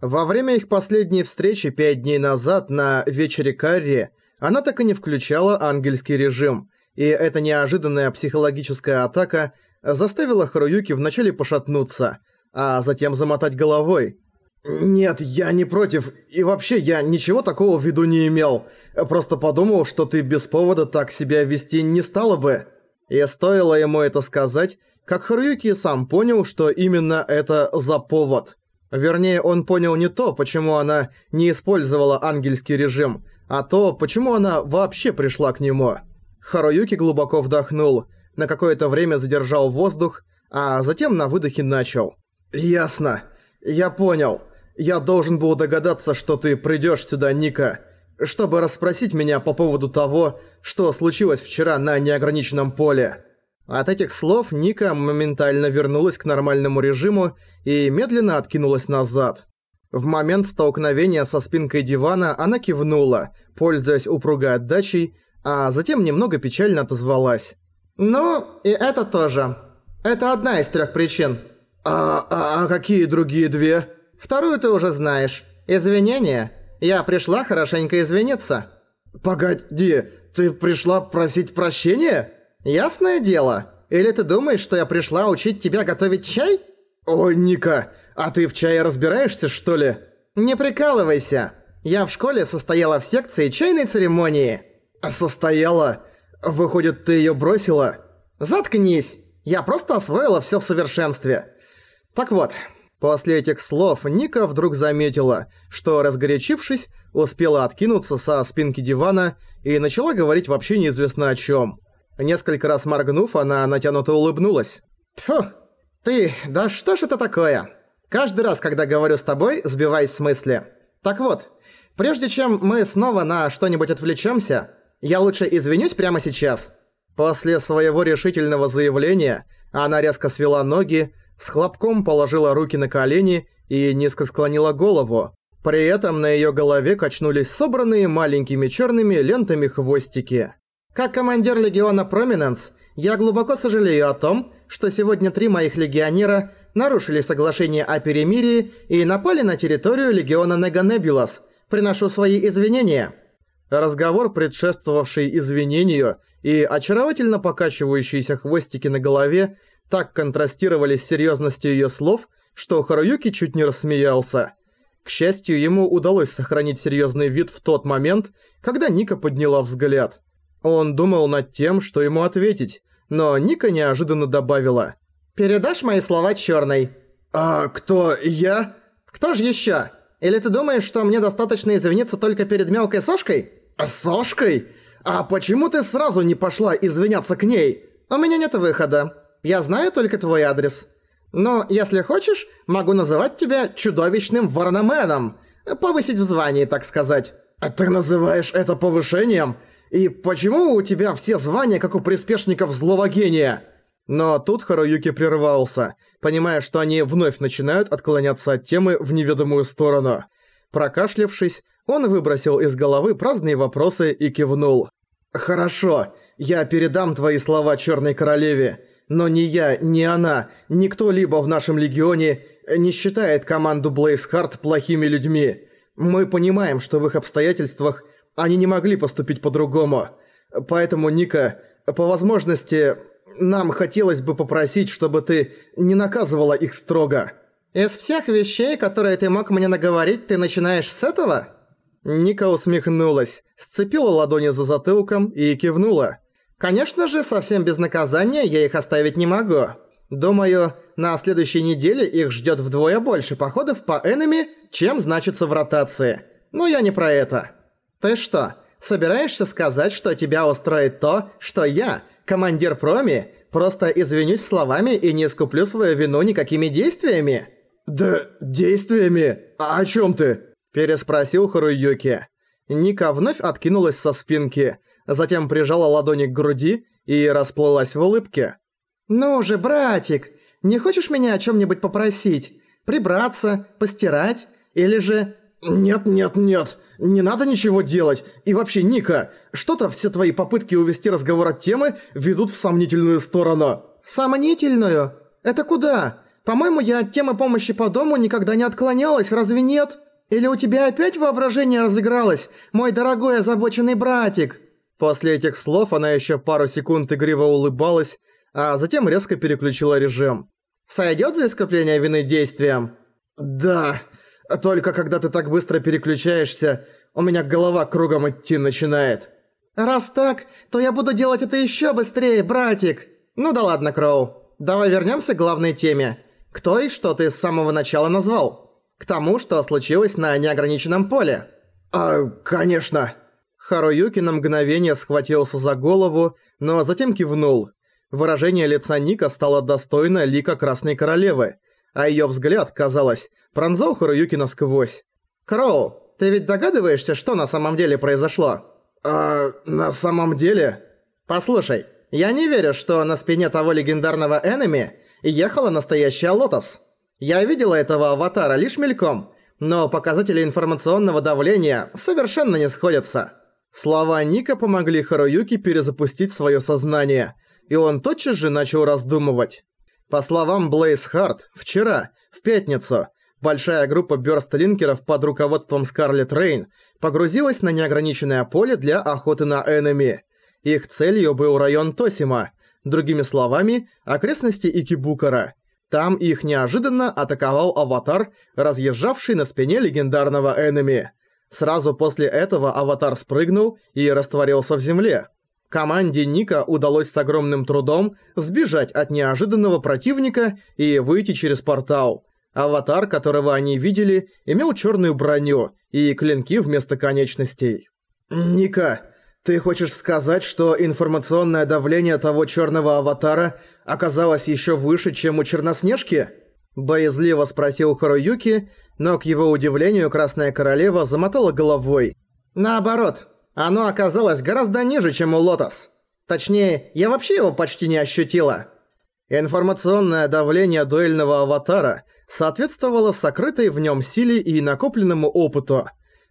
Во время их последней встречи пять дней назад на вечере Карри она так и не включала ангельский режим, и эта неожиданная психологическая атака заставила Харуюки вначале пошатнуться, а затем замотать головой. «Нет, я не против, и вообще я ничего такого в виду не имел. Просто подумал, что ты без повода так себя вести не стала бы». И стоило ему это сказать, как Харуюки сам понял, что именно это за повод. Вернее, он понял не то, почему она не использовала ангельский режим, а то, почему она вообще пришла к нему. Харуюки глубоко вдохнул, на какое-то время задержал воздух, а затем на выдохе начал. «Ясно. Я понял. Я должен был догадаться, что ты придёшь сюда, Ника, чтобы расспросить меня по поводу того, что случилось вчера на неограниченном поле». От этих слов Ника моментально вернулась к нормальному режиму и медленно откинулась назад. В момент столкновения со спинкой дивана она кивнула, пользуясь упругой отдачей, а затем немного печально отозвалась. «Ну, и это тоже. Это одна из трех причин». «А, а, а какие другие две?» «Вторую ты уже знаешь. Извинения. Я пришла хорошенько извиниться». «Погоди, ты пришла просить прощения?» «Ясное дело. Или ты думаешь, что я пришла учить тебя готовить чай?» «Ой, Ника, а ты в чае разбираешься, что ли?» «Не прикалывайся. Я в школе состояла в секции чайной церемонии». «Состояла? Выходит, ты её бросила?» «Заткнись! Я просто освоила всё в совершенстве. Так вот, после этих слов Ника вдруг заметила, что, разгорячившись, успела откинуться со спинки дивана и начала говорить вообще неизвестно о чём. Несколько раз моргнув, она натянуто улыбнулась. «Тьфу, ты, да что ж это такое? Каждый раз, когда говорю с тобой, сбиваюсь с мысли. Так вот, прежде чем мы снова на что-нибудь отвлечемся, я лучше извинюсь прямо сейчас». После своего решительного заявления она резко свела ноги, с хлопком положила руки на колени и низко склонила голову. При этом на её голове качнулись собранные маленькими чёрными лентами хвостики. Как командир легиона Проминенс, я глубоко сожалею о том, что сегодня три моих легионера нарушили соглашение о перемирии и напали на территорию легиона Неганебулас. Приношу свои извинения. Разговор, предшествовавший извинению, и очаровательно покачивающиеся хвостики на голове так контрастировали с серьезностью ее слов, что Харуюки чуть не рассмеялся. К счастью, ему удалось сохранить серьезный вид в тот момент, когда Ника подняла взгляд. Он думал над тем, что ему ответить, но Ника неожиданно добавила. «Передашь мои слова чёрной?» «А кто, я?» «Кто же ещё? Или ты думаешь, что мне достаточно извиниться только перед мелкой Сошкой?» «Сошкой? А почему ты сразу не пошла извиняться к ней?» «У меня нет выхода. Я знаю только твой адрес. Но, если хочешь, могу называть тебя чудовищным Варнаменом. Повысить в звании, так сказать». «А «Ты называешь это повышением?» И почему у тебя все звания, как у приспешников злого гения?» Но тут Харуюки прервался, понимая, что они вновь начинают отклоняться от темы в неведомую сторону. Прокашлявшись, он выбросил из головы праздные вопросы и кивнул. «Хорошо, я передам твои слова Черной Королеве, но ни я, ни она, ни кто-либо в нашем Легионе не считает команду Блейзхарт плохими людьми. Мы понимаем, что в их обстоятельствах – они не могли поступить по-другому. Поэтому, Ника, по возможности, нам хотелось бы попросить, чтобы ты не наказывала их строго. Из всех вещей, которые ты мог мне наговорить, ты начинаешь с этого? Ника усмехнулась, сцепила ладони за затылком и кивнула. Конечно же, совсем без наказания я их оставить не могу. Думаю, на следующей неделе их ждет вдвое больше походов по энеми, чем значится в ротации. Но я не про это. Ты что, собираешься сказать, что тебя устроит то, что я, командир Проми, просто извинюсь словами и не искуплю свою вину никакими действиями? Да, действиями? А о чем ты? Переспросил Харуюки. Ника вновь откинулась со спинки, затем прижала ладони к груди и расплылась в улыбке. «Ну же, братик, не хочешь меня о чем-нибудь попросить? Прибраться, постирать? Или же...» «Нет, нет, нет, не надо ничего делать. И вообще, Ника, что-то все твои попытки увести разговор от темы ведут в сомнительную сторону. Сомнительную? Это куда? По-моему, я от темы помощи по дому никогда не отклонялась, разве нет? Или у тебя опять воображение разыгралось, мой дорогой озабоченный братик?» После этих слов она еще пару секунд игриво улыбалась, а затем резко переключила режим. «Сойдёт за искупление вины действием?» «Да, только когда ты так быстро переключаешься, у меня голова кругом идти начинает». «Раз так, то я буду делать это ещё быстрее, братик!» «Ну да ладно, Кроу. Давай вернёмся к главной теме. Кто и что ты с самого начала назвал? К тому, что случилось на неограниченном поле». «А, конечно». Харуюки на мгновение схватился за голову, но затем кивнул. Выражение лица Ника стало достойно лика Красной Королевы, а её взгляд, казалось, пронзал Харуюки насквозь. «Кроу, ты ведь догадываешься, что на самом деле произошло?» «А, на самом деле?» «Послушай, я не верю, что на спине того легендарного энеми ехала настоящая Лотос. Я видела этого аватара лишь мельком, но показатели информационного давления совершенно не сходятся». Слова Ника помогли Харуюки перезапустить своё сознание, и он тотчас же начал раздумывать. По словам Блейз Харт, вчера, в пятницу, большая группа бёрстлинкеров под руководством Скарлетт Рейн погрузилась на неограниченное поле для охоты на энеми. Их целью был район Тосима, другими словами, окрестности Икибукара. Там их неожиданно атаковал аватар, разъезжавший на спине легендарного энеми. Сразу после этого аватар спрыгнул и растворился в земле. Команде Ника удалось с огромным трудом сбежать от неожиданного противника и выйти через портал. Аватар, которого они видели, имел черную броню и клинки вместо конечностей. «Ника, ты хочешь сказать, что информационное давление того черного аватара оказалось еще выше, чем у Черноснежки?» Боязливо спросил Харуюки, но, к его удивлению, Красная Королева замотала головой. «Наоборот, оно оказалось гораздо ниже, чем у Лотос. Точнее, я вообще его почти не ощутила». Информационное давление дуэльного аватара соответствовало сокрытой в нем силе и накопленному опыту.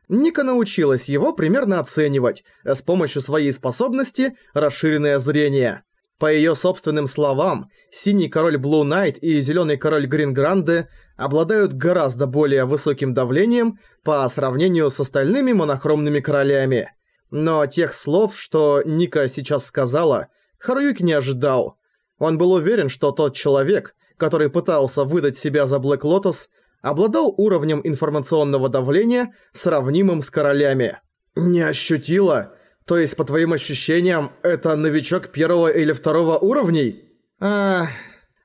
Ника научилась его примерно оценивать с помощью своей способности «расширенное зрение». По её собственным словам, синий король Блу Найт и зелёный король Грин Гранде обладают гораздо более высоким давлением по сравнению с остальными монохромными королями. Но тех слов, что Ника сейчас сказала, Харуюки не ожидал. Он был уверен, что тот человек, который пытался выдать себя за Блэк Лотос, обладал уровнем информационного давления, сравнимым с королями. «Не ощутила?» То есть, по твоим ощущениям, это новичок первого или второго уровней? А,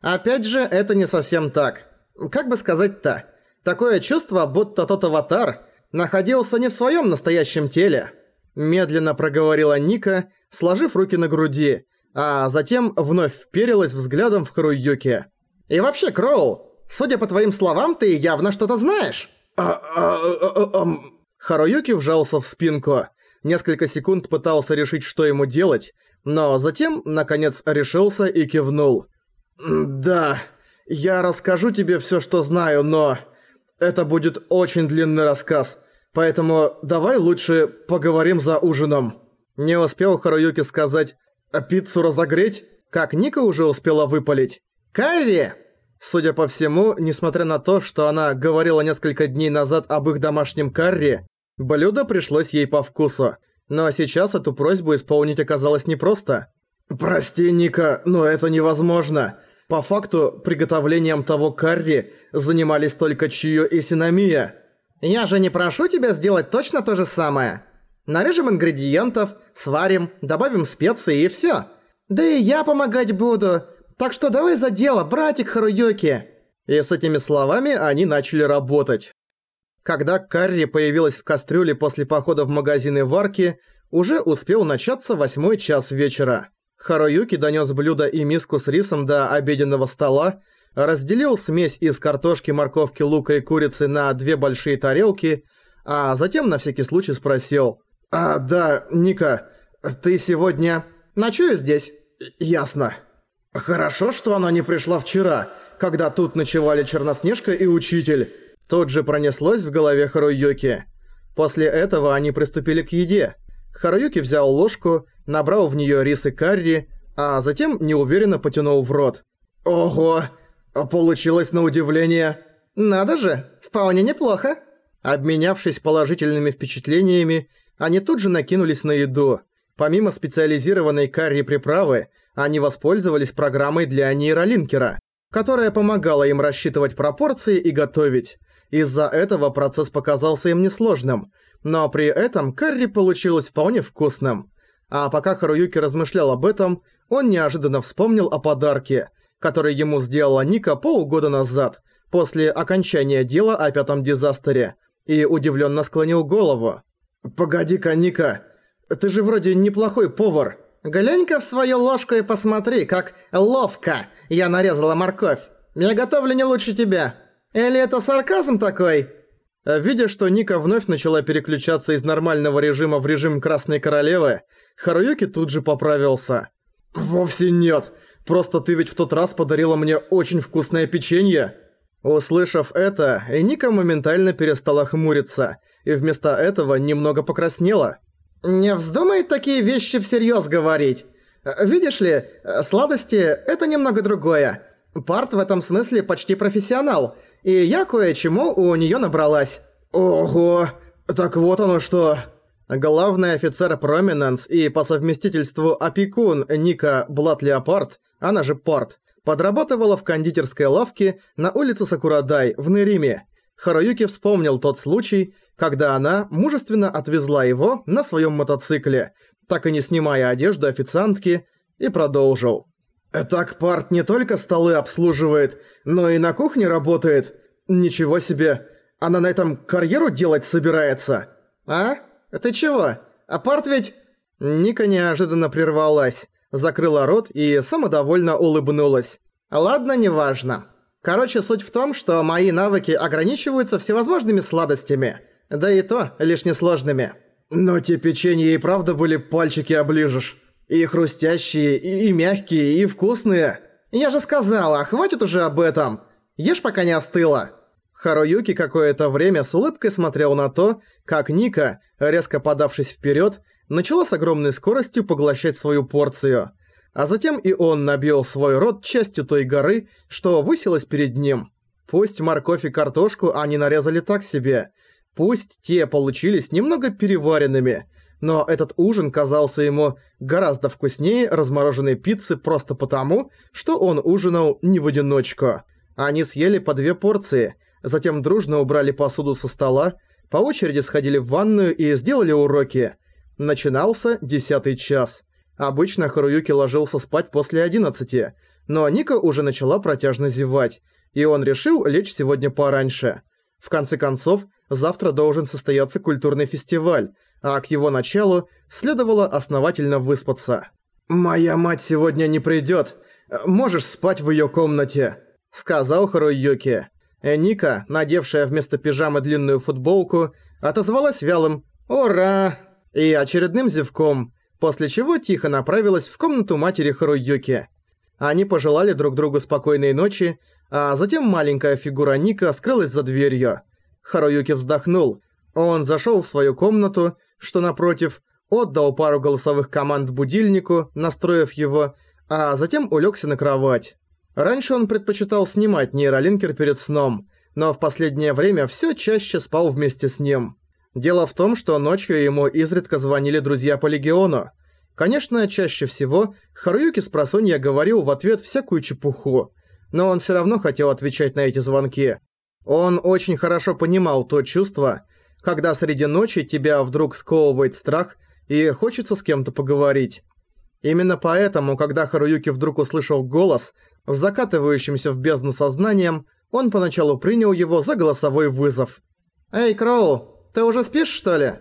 опять же, это не совсем так. Как бы сказать-то? Такое чувство, будто тот аватар находился не в своем настоящем теле. Медленно проговорила Ника, сложив руки на груди, а затем вновь вперилась взглядом в Харуюки. «И вообще, Кроу, судя по твоим словам, ты явно что-то знаешь!» а, а, а, Харуюки вжался в спинку несколько секунд пытался решить, что ему делать, но затем, наконец, решился и кивнул. «Да, я расскажу тебе всё, что знаю, но... Это будет очень длинный рассказ, поэтому давай лучше поговорим за ужином». Не успел Харуюки сказать «А пиццу разогреть?» Как Ника уже успела выпалить. «Карри!» Судя по всему, несмотря на то, что она говорила несколько дней назад об их домашнем карри, Блюдо пришлось ей по вкусу, но сейчас эту просьбу исполнить оказалось непросто. «Прости, Ника, но это невозможно. По факту, приготовлением того карри занимались только Чио и Синамия». «Я же не прошу тебя сделать точно то же самое. Нарежем ингредиентов, сварим, добавим специи и всё. Да и я помогать буду. Так что давай за дело, братик Харуюки». И с этими словами они начали работать. Когда карри появилась в кастрюле после похода в магазины варки, уже успел начаться восьмой час вечера. Харуюки донёс блюдо и миску с рисом до обеденного стола, разделил смесь из картошки, морковки, лука и курицы на две большие тарелки, а затем на всякий случай спросил «А, да, Ника, ты сегодня ночую здесь?» «Ясно». «Хорошо, что она не пришла вчера, когда тут ночевали Черноснежка и Учитель». Тут же пронеслось в голове Харуюки. После этого они приступили к еде. Харуюки взял ложку, набрал в неё рис и карри, а затем неуверенно потянул в рот. «Ого! Получилось на удивление. Надо же, вполне неплохо. Обменявшись положительными впечатлениями, они тут же накинулись на еду. Помимо специализированной карри-приправы, они воспользовались программой для нейролинкера, которая помогала им рассчитывать пропорции и готовить. Из-за этого процесс показался им несложным, но при этом карри получилось вполне вкусным. А пока Харуюки размышлял об этом, он неожиданно вспомнил о подарке, который ему сделала Ника полгода назад, после окончания дела о пятом дизастере, и удивленно склонил голову. «Погоди-ка, Ника, ты же вроде неплохой повар. Глянь-ка в свою ложку и посмотри, как ловко я нарезала морковь. Я готовлю не лучше тебя. Или это сарказм такой?» Видя, что Ника вновь начала переключаться из нормального режима в режим Красной Королевы, Харуюки тут же поправился. «Вовсе нет. Просто ты ведь в тот раз подарила мне очень вкусное печенье». Услышав это, Ника моментально перестала хмуриться, и вместо этого немного покраснела. «Не вздумай такие вещи всерьёз говорить. Видишь ли, сладости – это немного другое. Парт в этом смысле почти профессионал, и я кое-чему у неё набралась». «Ого, так вот оно что!» Главный офицер Проминенс и по совместительству опекун Ника Блат Леопард, она же Парт, подрабатывала в кондитерской лавке на улице Сакурадай в Нериме. Харуюки вспомнил тот случай, когда она мужественно отвезла его на своем мотоцикле, так и не снимая одежду официантки, и продолжил. «Так Парт не только столы обслуживает, но и на кухне работает. Ничего себе, она на этом карьеру делать собирается. А?» «Ты чего? Апарт ведь...» Ника неожиданно прервалась, закрыла рот и самодовольно улыбнулась. «Ладно, неважно. Короче, суть в том, что мои навыки ограничиваются всевозможными сладостями. Да и то лишь несложными». «Но те печенья и правда были пальчики оближешь. И хрустящие, и, и мягкие, и вкусные. Я же сказала, хватит уже об этом. Ешь, пока не остыло». Харуюки какое-то время с улыбкой смотрел на то, как Ника, резко подавшись вперед, начала с огромной скоростью поглощать свою порцию. А затем и он набил свой рот частью той горы, что высилась перед ним. Пусть морковь и картошку они нарезали так себе, пусть те получились немного переваренными, но этот ужин казался ему гораздо вкуснее размороженной пиццы просто потому, что он ужинал не в одиночку. Они съели по две порции – затем дружно убрали посуду со стола, по очереди сходили в ванную и сделали уроки. Начинался десятый час. Обычно Харуюки ложился спать после одиннадцати, но Ника уже начала протяжно зевать, и он решил лечь сегодня пораньше. В конце концов, завтра должен состояться культурный фестиваль, а к его началу следовало основательно выспаться. «Моя мать сегодня не придёт. Можешь спать в её комнате», — сказал Харуюки. Ника, надевшая вместо пижамы длинную футболку, отозвалась вялым «Ура!» И очередным зевком, после чего тихо направилась в комнату матери Харуюки. Они пожелали друг другу спокойной ночи, а затем маленькая фигура Ника скрылась за дверью. Харуюки вздохнул. Он зашел в свою комнату, что напротив, отдал пару голосовых команд будильнику, настроив его, а затем улегся на кровать. Раньше он предпочитал снимать нейролинкер перед сном, но в последнее время все чаще спал вместе с ним. Дело в том, что ночью ему изредка звонили друзья по Легиону. Конечно, чаще всего Харуюки с говорил в ответ всякую чепуху, но он все равно хотел отвечать на эти звонки. Он очень хорошо понимал то чувство, когда среди ночи тебя вдруг сковывает страх и хочется с кем-то поговорить. Именно поэтому, когда Харуюки вдруг услышал голос – закатывающимся в бездну сознанием, он поначалу принял его за голосовой вызов. «Эй, Кроу, ты уже спишь, что ли?»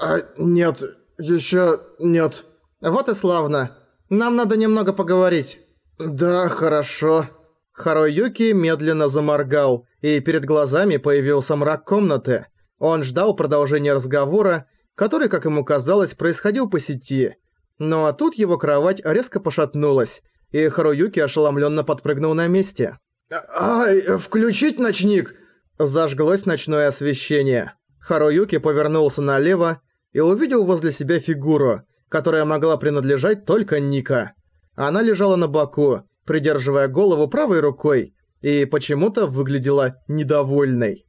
«А, нет, еще нет». «Вот и славно. Нам надо немного поговорить». «Да, хорошо». Харуюки медленно заморгал, и перед глазами появился мрак комнаты. Он ждал продолжения разговора, который, как ему казалось, происходил по сети. Но тут его кровать резко пошатнулась, и Харуюки ошеломленно подпрыгнул на месте. «Ай, включить ночник!» Зажглось ночное освещение. Харуюки повернулся налево и увидел возле себя фигуру, которая могла принадлежать только Ника. Она лежала на боку, придерживая голову правой рукой, и почему-то выглядела недовольной.